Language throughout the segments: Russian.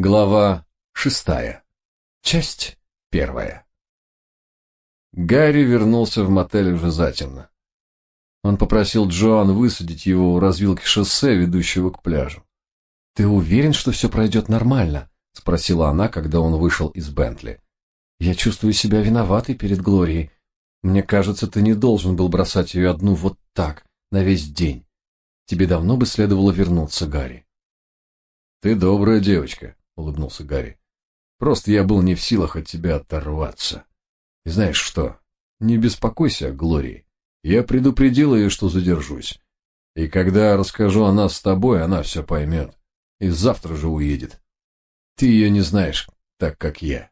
Глава шестая. Часть первая. Гарри вернулся в мотель уже затемно. Он попросил Джоан высадить его у развилки шоссе, ведущего к пляжу. «Ты уверен, что все пройдет нормально?» — спросила она, когда он вышел из Бентли. «Я чувствую себя виноватой перед Глорией. Мне кажется, ты не должен был бросать ее одну вот так, на весь день. Тебе давно бы следовало вернуться, Гарри». «Ты добрая девочка», улыбнулся Гарри. Просто я был не в силах от тебя оторваться. И знаешь что? Не беспокойся о Глории. Я предупредил ее, что задержусь. И когда расскажу о нас с тобой, она все поймет. И завтра же уедет. Ты ее не знаешь, так как я.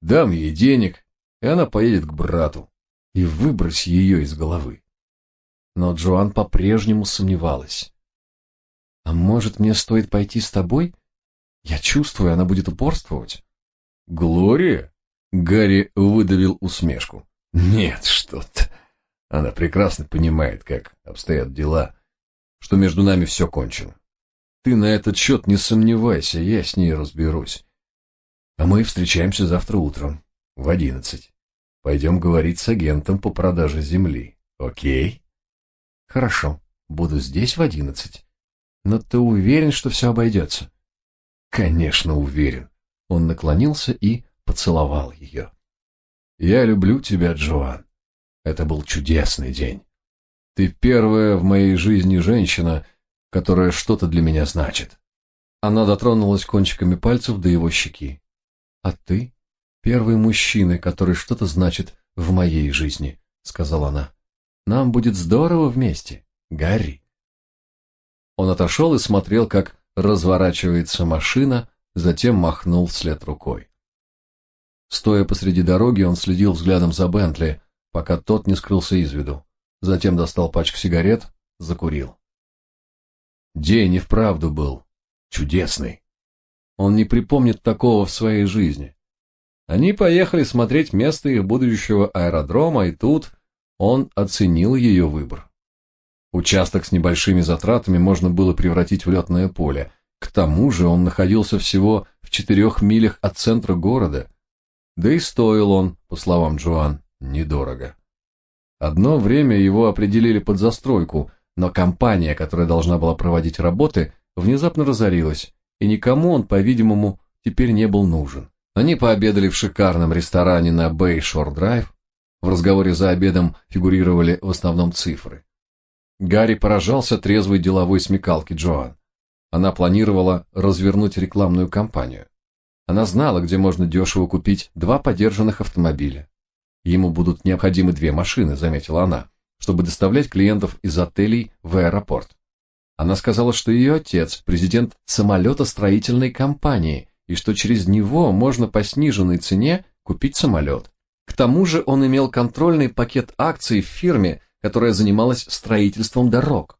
Дам ей денег, и она поедет к брату. И выбрось ее из головы. Но Джоан по-прежнему сомневалась. «А может, мне стоит пойти с тобой?» Я чувствую, она будет упорствовать. Глория? Гарри выдавил усмешку. Нет, что-то. Она прекрасно понимает, как обстоят дела, что между нами все кончено. Ты на этот счет не сомневайся, я с ней разберусь. А мы встречаемся завтра утром в одиннадцать. Пойдем говорить с агентом по продаже земли. Окей? Хорошо, буду здесь в одиннадцать. Но ты уверен, что все обойдется? Конечно, уверен. Он наклонился и поцеловал ее. Я люблю тебя, Джоан. Это был чудесный день. Ты первая в моей жизни женщина, которая что-то для меня значит. Она дотронулась кончиками пальцев до его щеки. А ты первый мужчина, который что-то значит в моей жизни, сказала она. Нам будет здорово вместе, Гарри. Он отошел и смотрел, как разворачивается машина, затем махнул вслед рукой. Стоя посреди дороги, он следил взглядом за Бентли, пока тот не скрылся из виду. Затем достал пачку сигарет, закурил. День и вправду был чудесный. Он не припомнит такого в своей жизни. Они поехали смотреть место их будущего аэродрома, и тут он оценил ее выбор. Участок с небольшими затратами можно было превратить в летное поле. К тому же он находился всего в четырех милях от центра города. Да и стоил он, по словам Джоан, недорого. Одно время его определили под застройку, но компания, которая должна была проводить работы, внезапно разорилась, и никому он, по-видимому, теперь не был нужен. Они пообедали в шикарном ресторане на Бэй-Шор-Драйв. В разговоре за обедом фигурировали в основном цифры. Гарри поражался трезвой деловой смекалке Джоан. Она планировала развернуть рекламную кампанию. Она знала, где можно дешево купить два подержанных автомобиля. Ему будут необходимы две машины, заметила она, чтобы доставлять клиентов из отелей в аэропорт. Она сказала, что ее отец – президент самолетостроительной компании, и что через него можно по сниженной цене купить самолет. К тому же он имел контрольный пакет акций в фирме, которая занималась строительством дорог.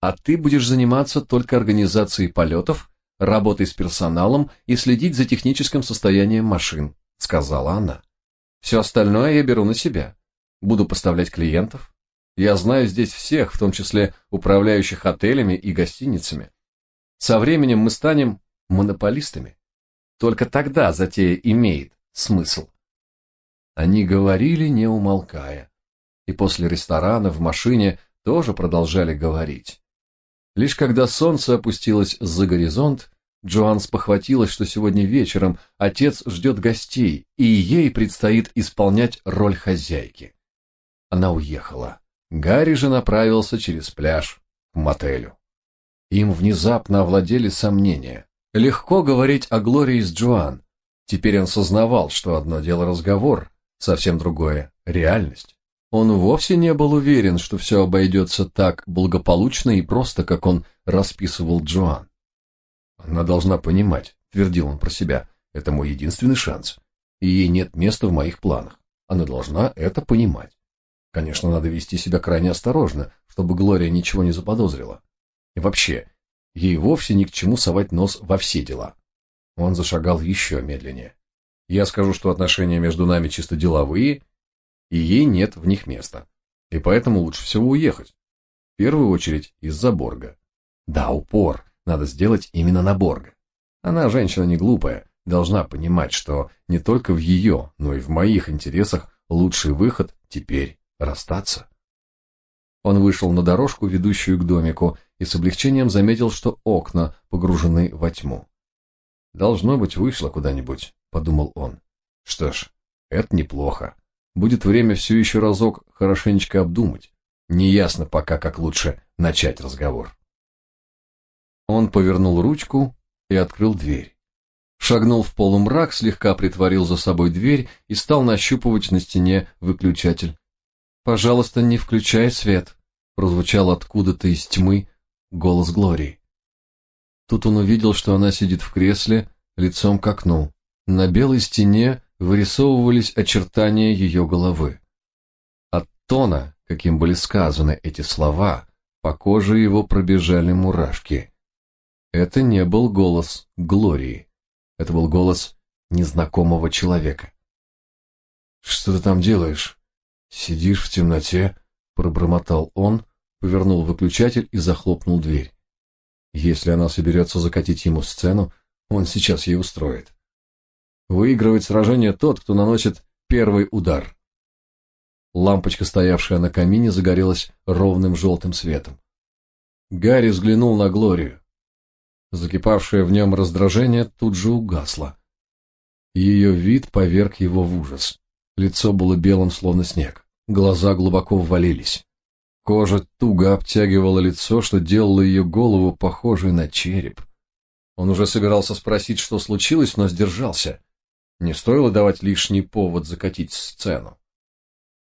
А ты будешь заниматься только организацией полетов, работой с персоналом и следить за техническим состоянием машин, сказала она. Все остальное я беру на себя. Буду поставлять клиентов. Я знаю здесь всех, в том числе управляющих отелями и гостиницами. Со временем мы станем монополистами. Только тогда затея имеет смысл. Они говорили, не умолкая и после ресторана в машине тоже продолжали говорить. Лишь когда солнце опустилось за горизонт, Джоан спохватилась, что сегодня вечером отец ждет гостей, и ей предстоит исполнять роль хозяйки. Она уехала. Гарри же направился через пляж к мотелю. Им внезапно овладели сомнения. Легко говорить о Глории с Джоан. Теперь он сознавал, что одно дело разговор, совсем другое — реальность. Он вовсе не был уверен, что все обойдется так благополучно и просто, как он расписывал Джоан. «Она должна понимать», — твердил он про себя, — «это мой единственный шанс, и ей нет места в моих планах. Она должна это понимать. Конечно, надо вести себя крайне осторожно, чтобы Глория ничего не заподозрила. И вообще, ей вовсе ни к чему совать нос во все дела». Он зашагал еще медленнее. «Я скажу, что отношения между нами чисто деловые, и ей нет в них места. И поэтому лучше всего уехать. В первую очередь из-за Борга. Да, упор надо сделать именно на Борга. Она женщина не глупая, должна понимать, что не только в ее, но и в моих интересах лучший выход теперь расстаться. Он вышел на дорожку, ведущую к домику, и с облегчением заметил, что окна погружены во тьму. «Должно быть, вышла куда-нибудь», — подумал он. «Что ж, это неплохо. Будет время все еще разок хорошенечко обдумать. Неясно пока, как лучше начать разговор». Он повернул ручку и открыл дверь. Шагнул в полумрак, слегка притворил за собой дверь и стал нащупывать на стене выключатель. «Пожалуйста, не включай свет», — прозвучал откуда-то из тьмы голос Глории. Тут он увидел, что она сидит в кресле, лицом к окну. На белой стене вырисовывались очертания ее головы. От тона, каким были сказаны эти слова, по коже его пробежали мурашки. Это не был голос Глории. Это был голос незнакомого человека. «Что ты там делаешь? Сидишь в темноте?» — пробормотал он, повернул выключатель и захлопнул дверь. Если она соберется закатить ему сцену, он сейчас ей устроит. Выигрывает сражение тот, кто наносит первый удар. Лампочка, стоявшая на камине, загорелась ровным желтым светом. Гарри взглянул на Глорию. Закипавшее в нем раздражение тут же угасло. Ее вид поверг его в ужас. Лицо было белым, словно снег. Глаза глубоко ввалились. Кожа туго обтягивала лицо, что делало ее голову похожей на череп. Он уже собирался спросить, что случилось, но сдержался. Не стоило давать лишний повод закатить сцену.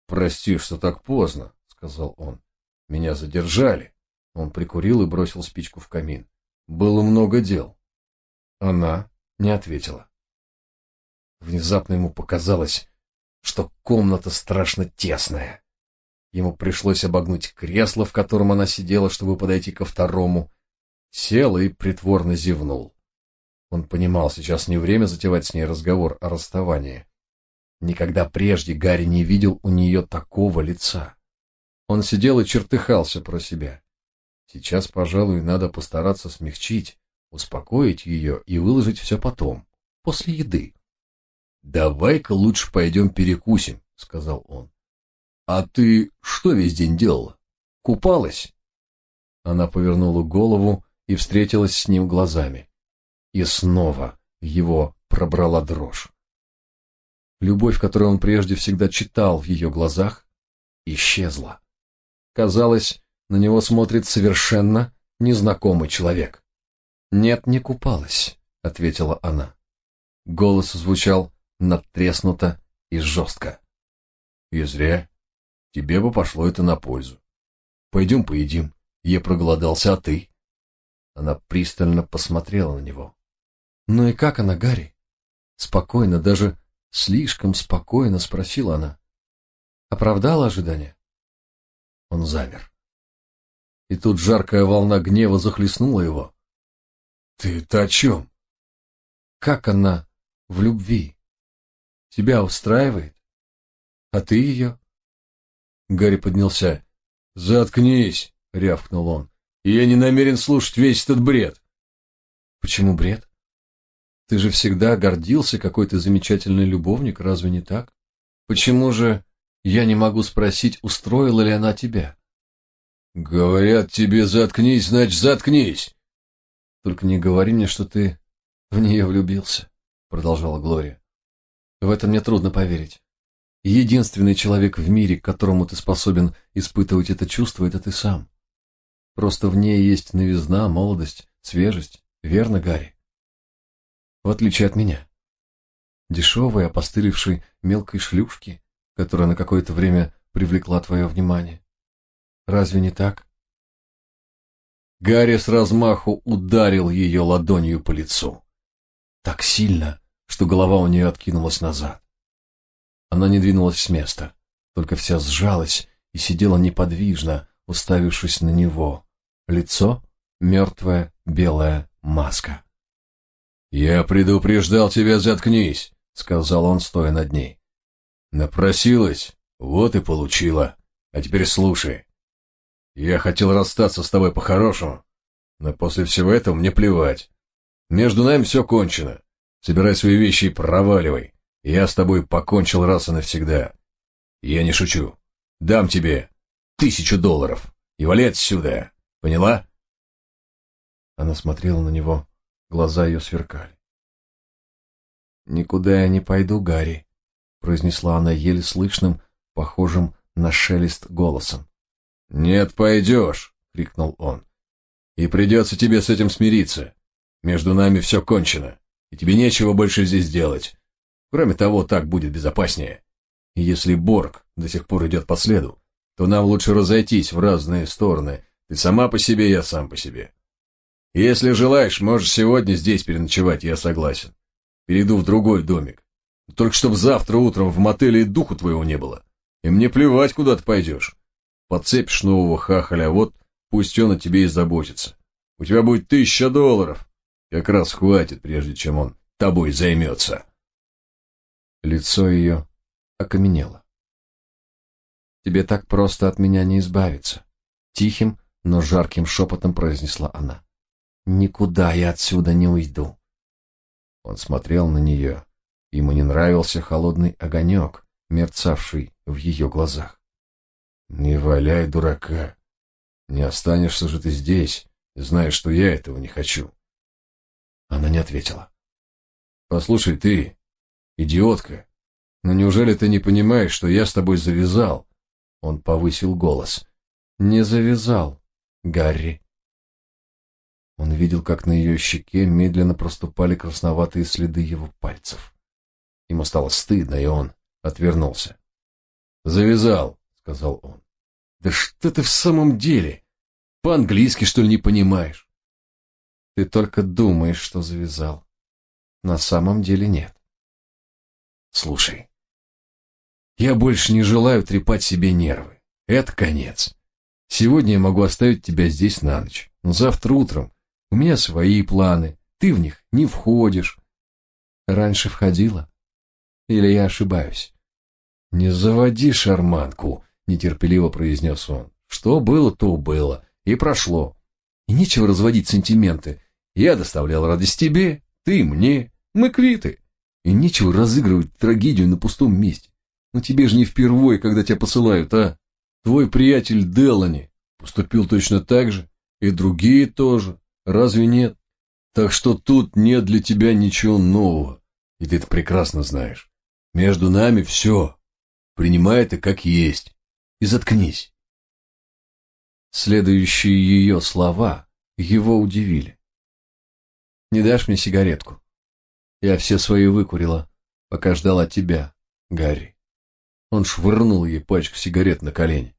«Прости, что так поздно», — сказал он. «Меня задержали». Он прикурил и бросил спичку в камин. Было много дел. Она не ответила. Внезапно ему показалось, что комната страшно тесная. Ему пришлось обогнуть кресло, в котором она сидела, чтобы подойти ко второму. Сел и притворно зевнул. Он понимал, сейчас не время затевать с ней разговор о расставании. Никогда прежде Гарри не видел у нее такого лица. Он сидел и чертыхался про себя. Сейчас, пожалуй, надо постараться смягчить, успокоить ее и выложить все потом, после еды. «Давай-ка лучше пойдем перекусим», — сказал он. «А ты что весь день делала? Купалась?» Она повернула голову и встретилась с ним глазами. И снова его пробрала дрожь. Любовь, которую он прежде всегда читал в ее глазах, исчезла. Казалось, на него смотрит совершенно незнакомый человек. «Нет, не купалась», — ответила она. Голос звучал надтреснуто и жестко. «И. Тебе бы пошло это на пользу. Пойдем поедим. Я проголодался, а ты?» Она пристально посмотрела на него. «Ну и как она, Гарри?» Спокойно, даже слишком спокойно спросила она. «Оправдала ожидания?» Он замер. И тут жаркая волна гнева захлестнула его. «Ты-то о чем?» «Как она в любви? Тебя устраивает? А ты ее?» Гарри поднялся. «Заткнись!» — рявкнул он. «Я не намерен слушать весь этот бред!» «Почему бред? Ты же всегда гордился, какой ты замечательный любовник, разве не так? Почему же я не могу спросить, устроила ли она тебя?» Говорят тебе заткнись, значит заткнись. Только не говори мне, что ты в нее влюбился, продолжала Глория. В это мне трудно поверить. Единственный человек в мире, к которому ты способен испытывать это чувство, это ты сам. Просто в ней есть новизна, молодость, свежесть, верно, Гарри? В отличие от меня. Дешевой, опостылевшей мелкой шлюшки, которая на какое-то время привлекла твое внимание. Разве не так? Гарри с размаху ударил ее ладонью по лицу. Так сильно, что голова у нее откинулась назад. Она не двинулась с места, только вся сжалась и сидела неподвижно, уставившись на него. Лицо — мертвая белая маска. «Я предупреждал тебя, заткнись», — сказал он, стоя над ней. «Напросилась, вот и получила. А теперь слушай. Я хотел расстаться с тобой по-хорошему, но после всего этого мне плевать. Между нами все кончено. Собирай свои вещи и проваливай. Я с тобой покончил раз и навсегда. Я не шучу. Дам тебе тысячу долларов. И вали отсюда. Поняла? Она смотрела на него. Глаза ее сверкали. «Никуда я не пойду, Гарри», — произнесла она еле слышным, похожим на шелест голосом. «Нет, пойдешь!» — крикнул он. «И придется тебе с этим смириться. Между нами все кончено, и тебе нечего больше здесь делать. Кроме того, так будет безопаснее. И если Борг до сих пор идет по следу, то нам лучше разойтись в разные стороны. Ты сама по себе, я сам по себе. Если желаешь, можешь сегодня здесь переночевать, я согласен. Перейду в другой домик. Только чтобы завтра утром в мотеле и духу твоего не было. И мне плевать, куда ты пойдешь. Подцепишь нового хахаля, вот пусть он о тебе и заботится. У тебя будет тысяча долларов. Как раз хватит, прежде чем он тобой займется. Лицо ее окаменело. «Тебе так просто от меня не избавиться», — тихим, но жарким шепотом произнесла она. «Никуда я отсюда не уйду». Он смотрел на нее. Ему не нравился холодный огонек, мерцавший в ее глазах. «Не валяй дурака. Не останешься же ты здесь, зная, что я этого не хочу». Она не ответила. «Послушай, ты, идиотка, но неужели ты не понимаешь, что я с тобой завязал?» Он повысил голос. «Не завязал, Гарри». Он видел, как на ее щеке медленно проступали красноватые следы его пальцев. Ему стало стыдно, и он отвернулся. «Завязал», — сказал он. «Да что ты в самом деле? По-английски, что ли, не понимаешь?» «Ты только думаешь, что завязал. На самом деле нет». «Слушай, я больше не желаю трепать себе нервы. Это конец. Сегодня я могу оставить тебя здесь на ночь, но завтра утром у меня свои планы, ты в них не входишь. Раньше входила? Или я ошибаюсь? Не заводи шарманку, нетерпеливо произнес он. Что было, то было, и прошло. И нечего разводить сантименты. Я доставлял радость тебе, ты мне, мы квиты. И нечего разыгрывать трагедию на пустом месте. Но тебе же не впервые, когда тебя посылают, а? Твой приятель Делани поступил точно так же, и другие тоже. Разве нет? Так что тут нет для тебя ничего нового, и ты это прекрасно знаешь. Между нами все. Принимай это как есть. И заткнись. Следующие ее слова его удивили. «Не дашь мне сигаретку? Я все свои выкурила, пока ждала тебя, Гарри». Он швырнул ей пачку сигарет на колени.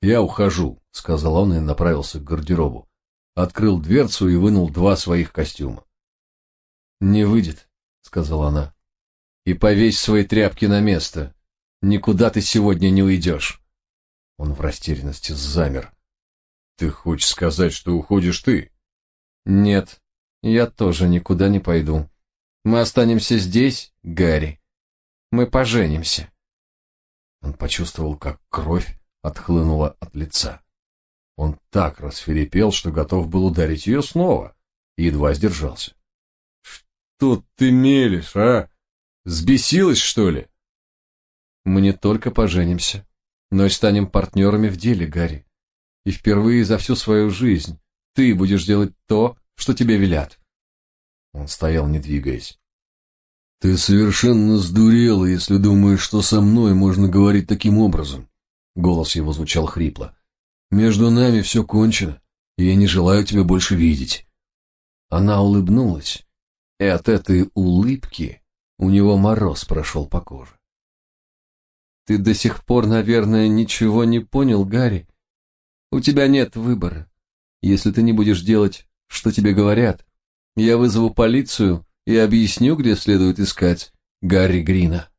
«Я ухожу», — сказал он и направился к гардеробу открыл дверцу и вынул два своих костюма. «Не выйдет», — сказала она. «И повесь свои тряпки на место. Никуда ты сегодня не уйдешь». Он в растерянности замер. «Ты хочешь сказать, что уходишь ты?» «Нет, я тоже никуда не пойду. Мы останемся здесь, Гарри. Мы поженимся». Он почувствовал, как кровь отхлынула от лица. Он так расферепел, что готов был ударить ее снова, и едва сдержался. «Что ты мелешь, а? Сбесилась, что ли?» «Мы не только поженимся, но и станем партнерами в деле, Гарри. И впервые за всю свою жизнь ты будешь делать то, что тебе велят». Он стоял, не двигаясь. «Ты совершенно сдурела, если думаешь, что со мной можно говорить таким образом». Голос его звучал хрипло. Между нами все кончено, и я не желаю тебя больше видеть. Она улыбнулась, и от этой улыбки у него мороз прошел по коже. Ты до сих пор, наверное, ничего не понял, Гарри. У тебя нет выбора. Если ты не будешь делать, что тебе говорят, я вызову полицию и объясню, где следует искать Гарри Грина.